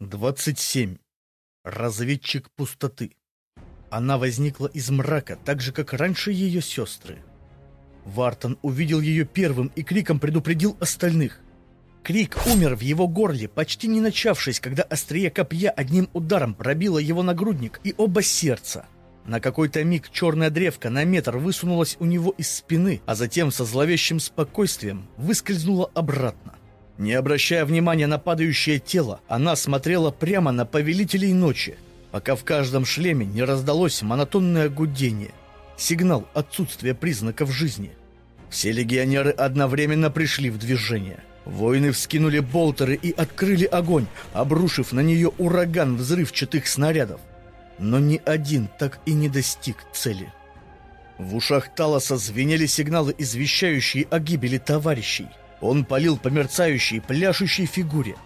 27. Разведчик пустоты. Она возникла из мрака, так же, как раньше ее сестры. Вартон увидел ее первым и криком предупредил остальных. Крик умер в его горле, почти не начавшись, когда острие копья одним ударом пробило его нагрудник и оба сердца. На какой-то миг черная древка на метр высунулась у него из спины, а затем со зловещим спокойствием выскользнула обратно. Не обращая внимания на падающее тело, она смотрела прямо на повелителей ночи, пока в каждом шлеме не раздалось монотонное гудение. Сигнал отсутствия признаков жизни. Все легионеры одновременно пришли в движение. Воины вскинули болтеры и открыли огонь, обрушив на нее ураган взрывчатых снарядов. Но ни один так и не достиг цели. В ушах Талоса звенели сигналы, извещающие о гибели товарищей. Он палил по мерцающей, пляшущей фигуре.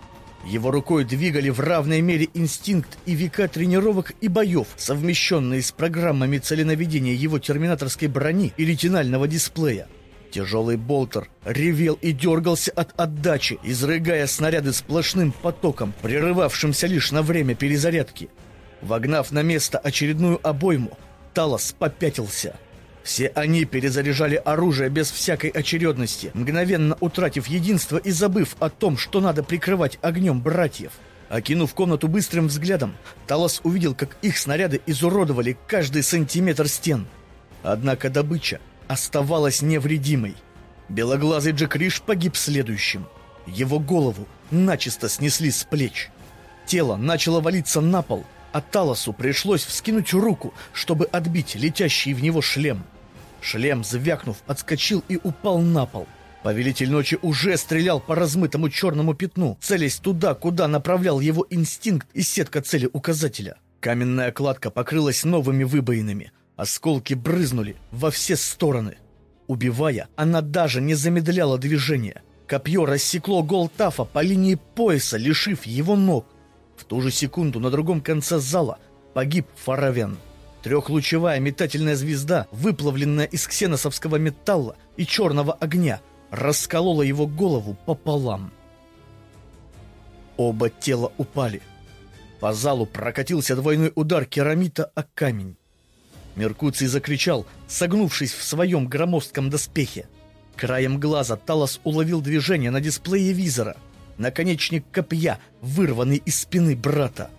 Его рукой двигали в равной мере инстинкт и века тренировок и боев, совмещенные с программами целенаведения его терминаторской брони и ретинального дисплея. Тяжелый болтер ревел и дергался от отдачи, изрыгая снаряды сплошным потоком, прерывавшимся лишь на время перезарядки. Вогнав на место очередную обойму, Талос попятился — все они перезаряжали оружие без всякой очередности, мгновенно утратив единство и забыв о том, что надо прикрывать огнем братьев. Окинув комнату быстрым взглядом, Талос увидел, как их снаряды изуродовали каждый сантиметр стен. Однако добыча оставалась невредимой. Белоглазый Джек Риш погиб следующим. Его голову начисто снесли с плеч. Тело начало валиться на пол, а Талосу пришлось вскинуть руку, чтобы отбить летящий в него шлем. Шлем, звякнув, отскочил и упал на пол. Повелитель ночи уже стрелял по размытому черному пятну, целясь туда, куда направлял его инстинкт и сетка цели указателя. Каменная кладка покрылась новыми выбоинами. Осколки брызнули во все стороны. Убивая, она даже не замедляла движение. Копье рассекло Голтафа по линии пояса, лишив его ног. В ту же секунду на другом конце зала погиб Фаравен. Трехлучевая метательная звезда, выплавленная из ксеносовского металла и черного огня, расколола его голову пополам. Оба тела упали. По залу прокатился двойной удар керамита о камень. Меркуций закричал, согнувшись в своем громоздком доспехе. Краем глаза Талос уловил движение на дисплее визора. Наконечник копья, вырванный из спины брата.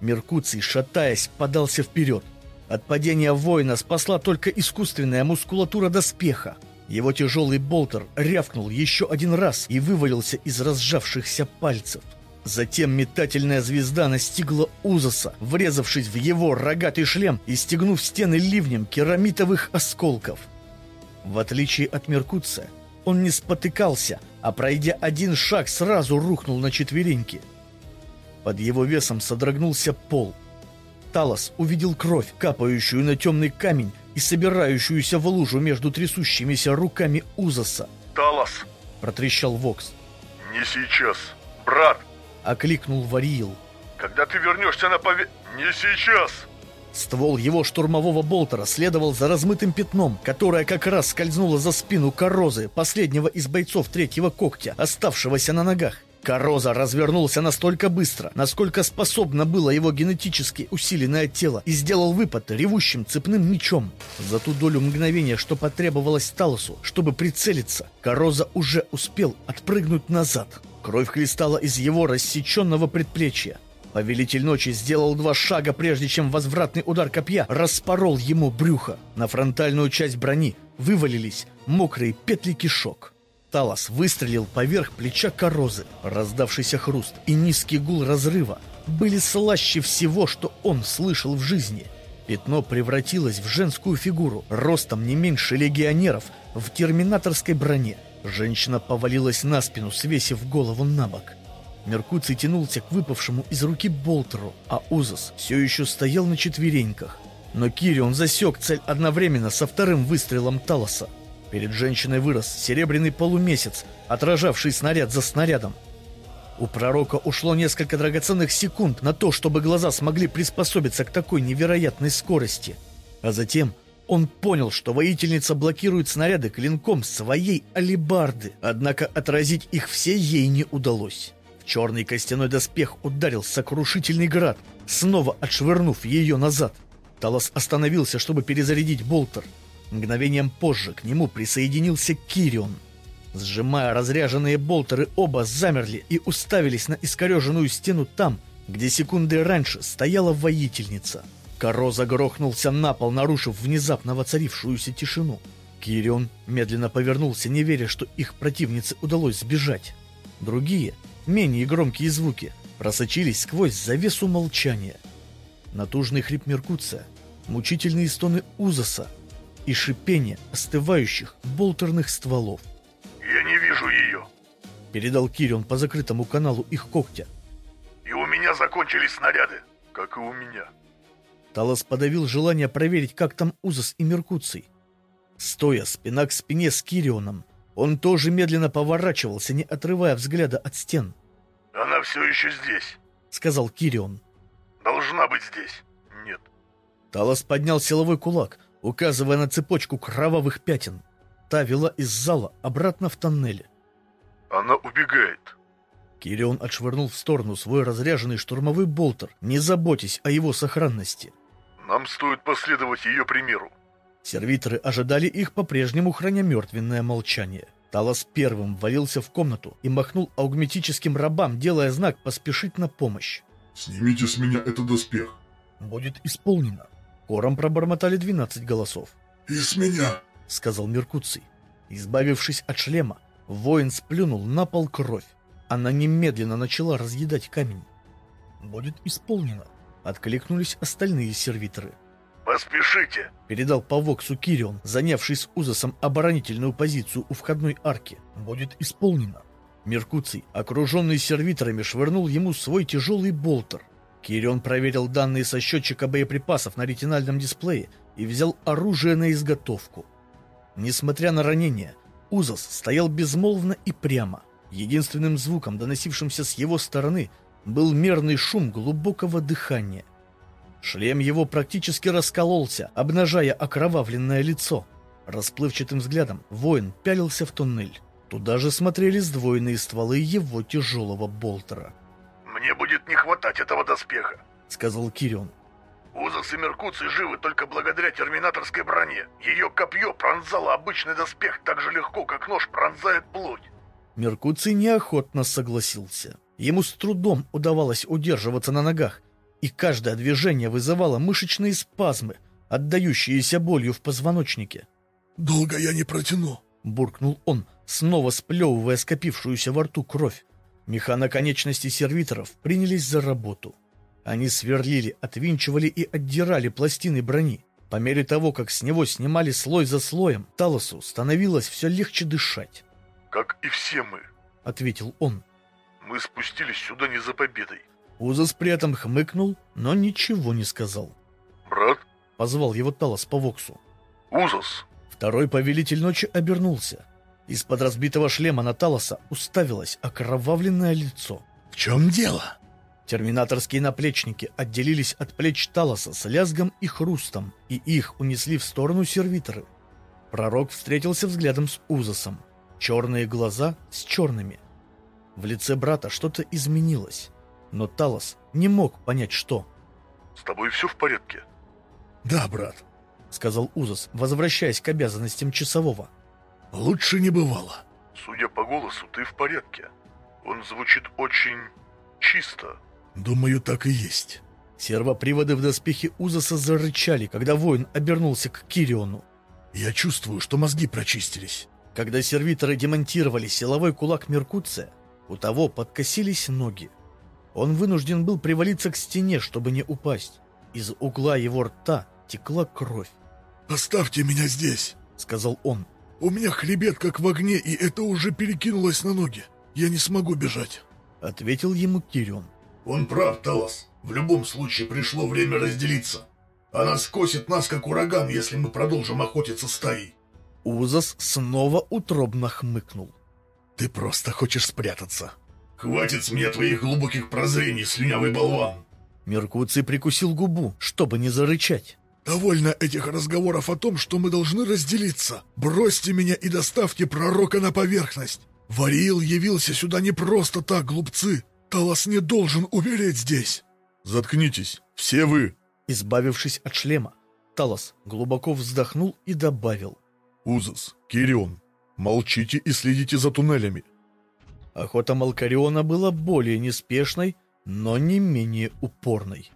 Меркуций, шатаясь, подался вперед. От падения воина спасла только искусственная мускулатура доспеха. Его тяжелый болтер рявкнул еще один раз и вывалился из разжавшихся пальцев. Затем метательная звезда настигла Узаса, врезавшись в его рогатый шлем и стегнув стены ливнем керамитовых осколков. В отличие от Меркутца, он не спотыкался, а пройдя один шаг, сразу рухнул на четвереньки. Под его весом содрогнулся пол – Талос увидел кровь, капающую на темный камень и собирающуюся в лужу между трясущимися руками Узаса. «Талос!» – протрещал Вокс. «Не сейчас, брат!» – окликнул Вариил. «Когда ты вернешься на пове... Не сейчас!» Ствол его штурмового болтера следовал за размытым пятном, которое как раз скользнуло за спину Корозы, последнего из бойцов третьего когтя, оставшегося на ногах. Короза развернулся настолько быстро, насколько способно было его генетически усиленное тело, и сделал выпад ревущим цепным мечом. За ту долю мгновения, что потребовалось Талосу, чтобы прицелиться, Короза уже успел отпрыгнуть назад. Кровь хлестала из его рассеченного предплечья. Повелитель ночи сделал два шага, прежде чем возвратный удар копья распорол ему брюхо. На фронтальную часть брони вывалились мокрые петли кишок. Талос выстрелил поверх плеча Корозы. Раздавшийся хруст и низкий гул разрыва были слаще всего, что он слышал в жизни. Пятно превратилось в женскую фигуру, ростом не меньше легионеров, в терминаторской броне. Женщина повалилась на спину, свесив голову на бок. Меркуций тянулся к выпавшему из руки болтеру, а Узас все еще стоял на четвереньках. Но Кирион засек цель одновременно со вторым выстрелом Талоса. Перед женщиной вырос серебряный полумесяц, отражавший снаряд за снарядом. У пророка ушло несколько драгоценных секунд на то, чтобы глаза смогли приспособиться к такой невероятной скорости. А затем он понял, что воительница блокирует снаряды клинком своей алебарды, однако отразить их все ей не удалось. Черный костяной доспех ударил сокрушительный град, снова отшвырнув ее назад. Талос остановился, чтобы перезарядить болтер. Мгновением позже к нему присоединился Кирион. Сжимая разряженные болтеры, оба замерли и уставились на искореженную стену там, где секунды раньше стояла воительница. Короза грохнулся на пол, нарушив внезапно воцарившуюся тишину. Кирион медленно повернулся, не веря, что их противнице удалось сбежать. Другие, менее громкие звуки, просочились сквозь завесу молчания. Натужный хрип Меркуция, мучительные стоны ужаса и шипение остывающих болтерных стволов. «Я не вижу ее», — передал Кирион по закрытому каналу их когтя. «И у меня закончились снаряды, как и у меня». Талос подавил желание проверить, как там Узас и Меркуций. Стоя спина к спине с Кирионом, он тоже медленно поворачивался, не отрывая взгляда от стен. «Она все еще здесь», — сказал Кирион. «Должна быть здесь. Нет». Талос поднял силовой кулак, указывая на цепочку кровавых пятен. Та вела из зала обратно в тоннеле. «Она убегает». Кирион отшвырнул в сторону свой разряженный штурмовой болтер, не заботясь о его сохранности. «Нам стоит последовать ее примеру». Сервиторы ожидали их, по-прежнему храня мертвенное молчание. Талос первым ввалился в комнату и махнул аугметическим рабам, делая знак поспешить на помощь. «Снимите с меня этот доспех». «Будет исполнено». Хором пробормотали двенадцать голосов. «И с меня», — сказал Меркуций. Избавившись от шлема, воин сплюнул на пол кровь. Она немедленно начала разъедать камень. «Будет исполнено», — откликнулись остальные сервиторы. «Поспешите!» — передал по Воксу Кирион, занявший с Узасом оборонительную позицию у входной арки. «Будет исполнено». Меркуций, окруженный сервиторами, швырнул ему свой тяжелый болтер. Кирион проверил данные со счетчика боеприпасов на ретинальном дисплее и взял оружие на изготовку. Несмотря на ранение, Узас стоял безмолвно и прямо. Единственным звуком, доносившимся с его стороны, был мерный шум глубокого дыхания. Шлем его практически раскололся, обнажая окровавленное лицо. Расплывчатым взглядом воин пялился в туннель. Туда же смотрели сдвоенные стволы его тяжелого болтера. «Мне будет не хватать этого доспеха», — сказал Кирион. «Узас и Меркуций живы только благодаря терминаторской броне. Ее копье пронзало обычный доспех так же легко, как нож пронзает плоть». Меркуций неохотно согласился. Ему с трудом удавалось удерживаться на ногах, и каждое движение вызывало мышечные спазмы, отдающиеся болью в позвоночнике. «Долго я не протяну», — буркнул он, снова сплевывая скопившуюся во рту кровь. Механоконечности сервиторов принялись за работу. Они сверлили, отвинчивали и отдирали пластины брони. По мере того, как с него снимали слой за слоем, Талосу становилось все легче дышать. «Как и все мы», — ответил он. «Мы спустились сюда не за победой. Узас при этом хмыкнул, но ничего не сказал. «Брат?» — позвал его Талос по Воксу. «Узас!» Второй повелитель ночи обернулся. Из-под разбитого шлема на Талоса уставилось окровавленное лицо. «В чем дело?» Терминаторские наплечники отделились от плеч Талоса с лязгом и хрустом, и их унесли в сторону сервиторы. Пророк встретился взглядом с Узасом. Черные глаза с черными. В лице брата что-то изменилось, но Талос не мог понять, что. «С тобой все в порядке?» «Да, брат», — сказал Узас, возвращаясь к обязанностям часового. «Лучше не бывало». «Судя по голосу, ты в порядке. Он звучит очень... чисто». «Думаю, так и есть». Сервоприводы в доспехе Узаса зарычали, когда воин обернулся к Кириону. «Я чувствую, что мозги прочистились». Когда сервиторы демонтировали силовой кулак Меркуция, у того подкосились ноги. Он вынужден был привалиться к стене, чтобы не упасть. Из угла его рта текла кровь. «Оставьте меня здесь», — сказал он. «У меня хребет как в огне, и это уже перекинулось на ноги. Я не смогу бежать», — ответил ему Кирион. «Он прав, Талос. В любом случае пришло время разделиться. Она скосит нас, как ураган, если мы продолжим охотиться стаей». Узас снова утробно хмыкнул. «Ты просто хочешь спрятаться», «Хватит с меня твоих глубоких прозрений, слюнявый болван!» Меркуций прикусил губу, чтобы не зарычать. «Довольно этих разговоров о том, что мы должны разделиться. Бросьте меня и доставьте пророка на поверхность. Варил явился сюда не просто так, глупцы. Талас не должен умереть здесь. Заткнитесь, все вы. Избавившись от шлема, Талос глубоко вздохнул и добавил. Узас, Кирион, молчите и следите за туннелями. Охота Малкариона была более неспешной, но не менее упорной.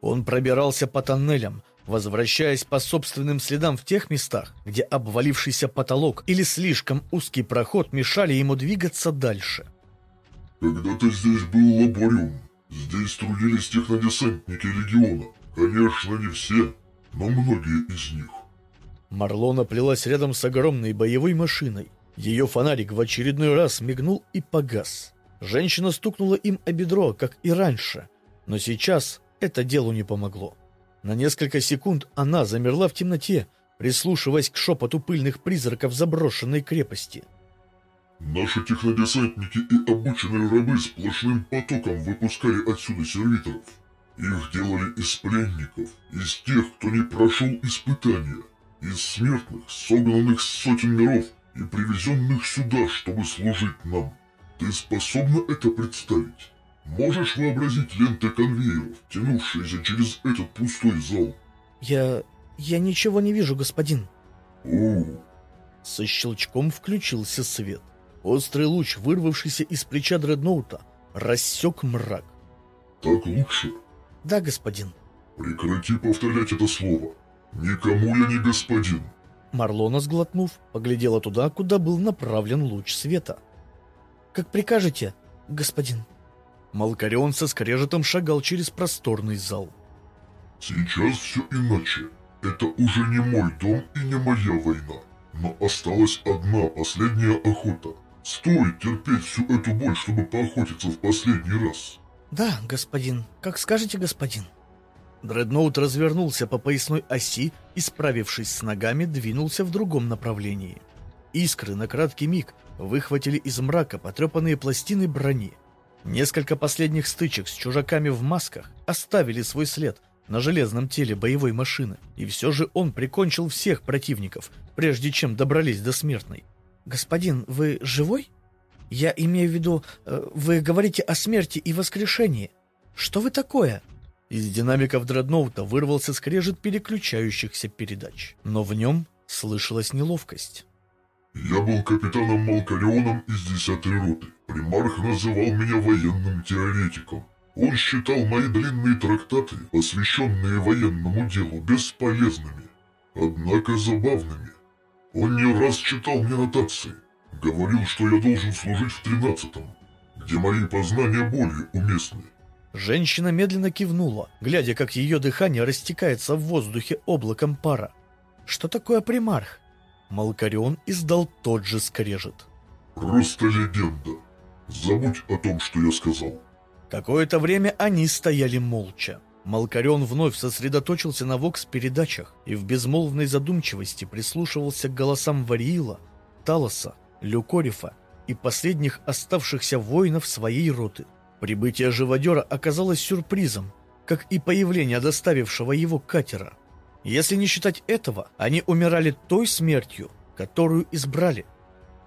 Он пробирался по тоннелям, возвращаясь по собственным следам в тех местах, где обвалившийся потолок или слишком узкий проход мешали ему двигаться дальше. «Когда-то здесь был лабориум. Здесь трудились технодесантники Легиона. Конечно, не все, но многие из них». Марлона плелась рядом с огромной боевой машиной. Ее фонарик в очередной раз мигнул и погас. Женщина стукнула им о бедро, как и раньше, но сейчас это делу не помогло. На несколько секунд она замерла в темноте, прислушиваясь к шепоту пыльных призраков заброшенной крепости. «Наши технодесантники и обученные рабы сплошным потоком выпускали отсюда сервиторов. Их делали из пленников, из тех, кто не прошел испытания, из смертных, согнанных сотен миров и привезенных сюда, чтобы служить нам. Ты способна это представить?» Можешь вообразить ленты конвейеров, тянувшиеся через этот пустой зал? Я... я ничего не вижу, господин. О. Со щелчком включился свет. Острый луч, вырвавшийся из плеча дредноута, рассек мрак. Так лучше? Да, господин. Прекрати повторять это слово. Никому я не господин. Марлона, сглотнув, поглядела туда, куда был направлен луч света. «Как прикажете, господин?» Малкарион со скрежетом шагал через просторный зал. «Сейчас все иначе. Это уже не мой дом и не моя война. Но осталась одна последняя охота. Стоит терпеть всю эту боль, чтобы поохотиться в последний раз». «Да, господин. Как скажете, господин». Дредноут развернулся по поясной оси и, справившись с ногами, двинулся в другом направлении. Искры на краткий миг выхватили из мрака потрепанные пластины брони – Несколько последних стычек с чужаками в масках оставили свой след на железном теле боевой машины, и все же он прикончил всех противников, прежде чем добрались до смертной. «Господин, вы живой? Я имею в виду, э, вы говорите о смерти и воскрешении. Что вы такое?» Из динамиков дредноута вырвался скрежет переключающихся передач, но в нем слышалась неловкость. Я был капитаном Малкарионом из десятой роты. Примарх называл меня военным теоретиком. Он считал мои длинные трактаты, посвященные военному делу, бесполезными, однако забавными. Он не раз читал мне нотации, говорил, что я должен служить в тринадцатом, где мои познания более уместны. Женщина медленно кивнула, глядя, как ее дыхание растекается в воздухе облаком пара. Что такое примарх? Малкарион издал тот же скрежет. «Просто легенда. Забудь о том, что я сказал». Какое-то время они стояли молча. Малкарион вновь сосредоточился на вокс-передачах и в безмолвной задумчивости прислушивался к голосам Вариила, Талоса, Люкорифа и последних оставшихся воинов своей роты. Прибытие живодера оказалось сюрпризом, как и появление доставившего его катера – если не считать этого, они умирали той смертью, которую избрали.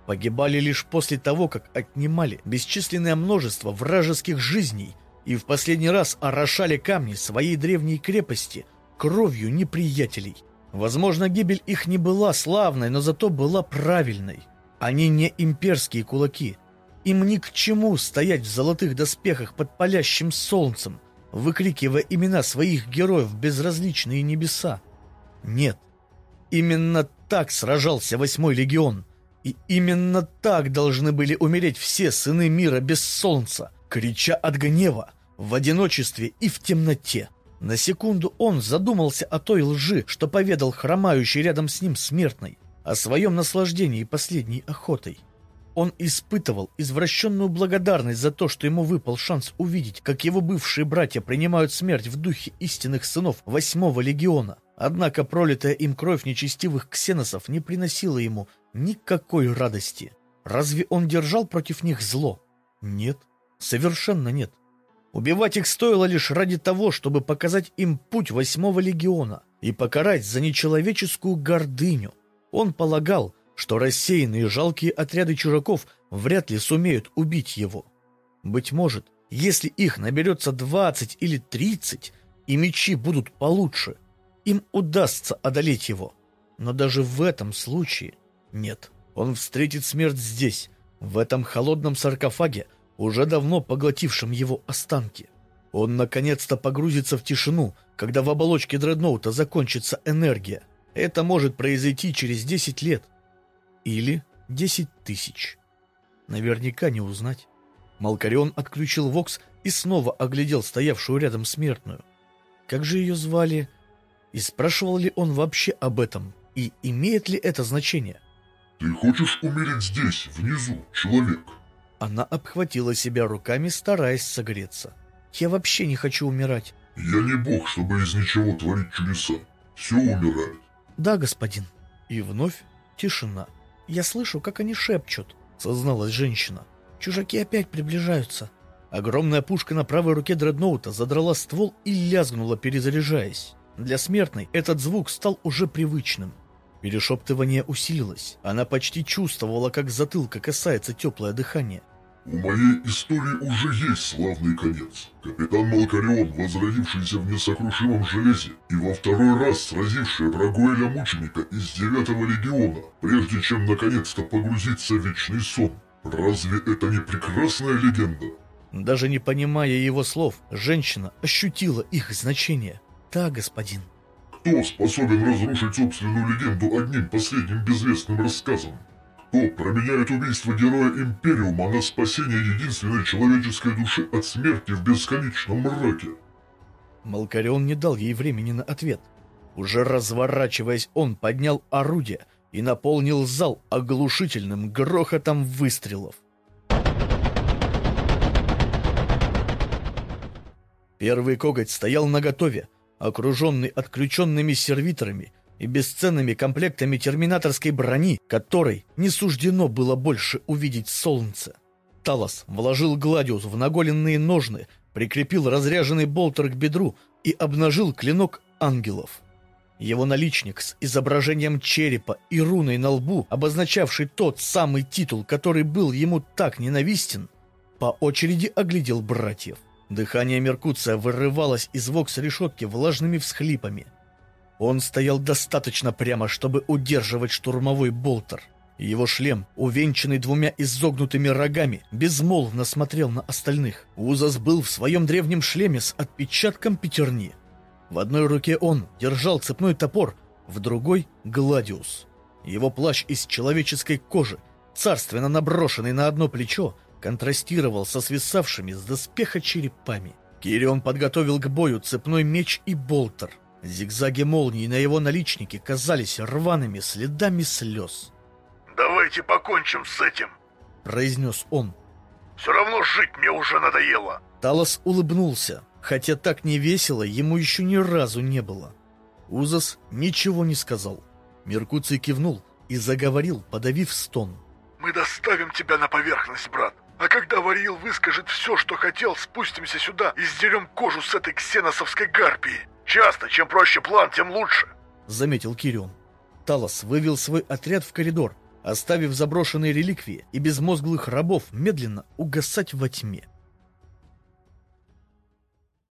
Погибали лишь после того, как отнимали бесчисленное множество вражеских жизней и в последний раз орошали камни своей древней крепости кровью неприятелей. Возможно, гибель их не была славной, но зато была правильной. Они не имперские кулаки. Им ни к чему стоять в золотых доспехах под палящим солнцем, выкрикивая имена своих героев в безразличные небеса. Нет. Именно так сражался Восьмой Легион. И именно так должны были умереть все сыны мира без солнца, крича от гнева, в одиночестве и в темноте. На секунду он задумался о той лжи, что поведал хромающий рядом с ним смертный, о своем наслаждении последней охотой. Он испытывал извращенную благодарность за то, что ему выпал шанс увидеть, как его бывшие братья принимают смерть в духе истинных сынов Восьмого Легиона – Однако пролитая им кровь нечестивых ксеносов не приносила ему никакой радости. Разве он держал против них зло? Нет, совершенно нет. Убивать их стоило лишь ради того, чтобы показать им путь восьмого легиона и покарать за нечеловеческую гордыню. Он полагал, что рассеянные жалкие отряды чужаков вряд ли сумеют убить его. Быть может, Если их наберется 20 или 30, и мечи будут получше, им удастся одолеть его. Но даже в этом случае нет. Он встретит смерть здесь, в этом холодном саркофаге, уже давно поглотившем его останки. Он наконец-то погрузится в тишину, когда в оболочке дредноута закончится энергия. Это может произойти через 10 лет. Или 10 тысяч. Наверняка не узнать. Малкарион отключил Вокс и снова оглядел стоявшую рядом смертную. Как же ее звали? И спрашивал ли он вообще об этом? И имеет ли это значение? «Ты хочешь умереть здесь, внизу, человек?» Она обхватила себя руками, стараясь согреться. «Я вообще не хочу умирать». «Я не бог, чтобы из ничего творить чудеса. Все умирает». «Да, господин». И вновь тишина. «Я слышу, как они шепчут», — созналась женщина. «Чужаки опять приближаются». Огромная пушка на правой руке дредноута задрала ствол и лязгнула, перезаряжаясь. Для смертной этот звук стал уже привычным. Перешептывание усилилось. Она почти чувствовала, как затылка касается теплое дыхание. «У моей истории уже есть славный конец. Капитан Малкарион, возродившийся в несокрушимом железе, и во второй раз сразивший Рагуэля Мученика из девятого легиона, прежде чем наконец-то погрузиться в вечный сон. Разве это не прекрасная легенда?» Даже не понимая его слов, женщина ощутила их значение. «Да, господин». Кто способен разрушить собственную легенду одним последним безвестным рассказом? Кто променяет убийство героя Империума на спасение единственной человеческой души от смерти в бесконечном мраке? Малкарион не дал ей времени на ответ. Уже разворачиваясь, он поднял орудие и наполнил зал оглушительным грохотом выстрелов. Первый коготь стоял наготове, окруженный отключенными сервиторами и бесценными комплектами терминаторской брони, которой не суждено было больше увидеть солнце. Талос вложил Гладиус в наголенные ножны, прикрепил разряженный болтер к бедру и обнажил клинок ангелов. Его наличник с изображением черепа и руной на лбу, обозначавший тот самый титул, который был ему так ненавистен, по очереди оглядел братьев. Дыхание Меркуция вырывалось из вокс-решетки влажными всхлипами. Он стоял достаточно прямо, чтобы удерживать штурмовой болтер. Его шлем, увенчанный двумя изогнутыми рогами, безмолвно смотрел на остальных. Узас был в своем древнем шлеме с отпечатком пятерни. В одной руке он держал цепной топор, в другой — гладиус. Его плащ из человеческой кожи, царственно наброшенный на одно плечо, контрастировал со свисавшими с доспеха черепами. Кирион подготовил к бою цепной меч и болтер. Зигзаги молний на его наличнике казались рваными следами слез. «Давайте покончим с этим», — произнес он. «Все равно жить мне уже надоело». Талос улыбнулся, хотя так не весело ему еще ни разу не было. Узас ничего не сказал. Меркуций кивнул и заговорил, подавив стон. «Мы доставим тебя на поверхность, брат. А когда Вариил выскажет все, что хотел, спустимся сюда и сдерем кожу с этой ксеносовской гарпии. Часто, чем проще план, тем лучше. Заметил Кирион. Талос вывел свой отряд в коридор, оставив заброшенные реликвии и безмозглых рабов медленно угасать во тьме.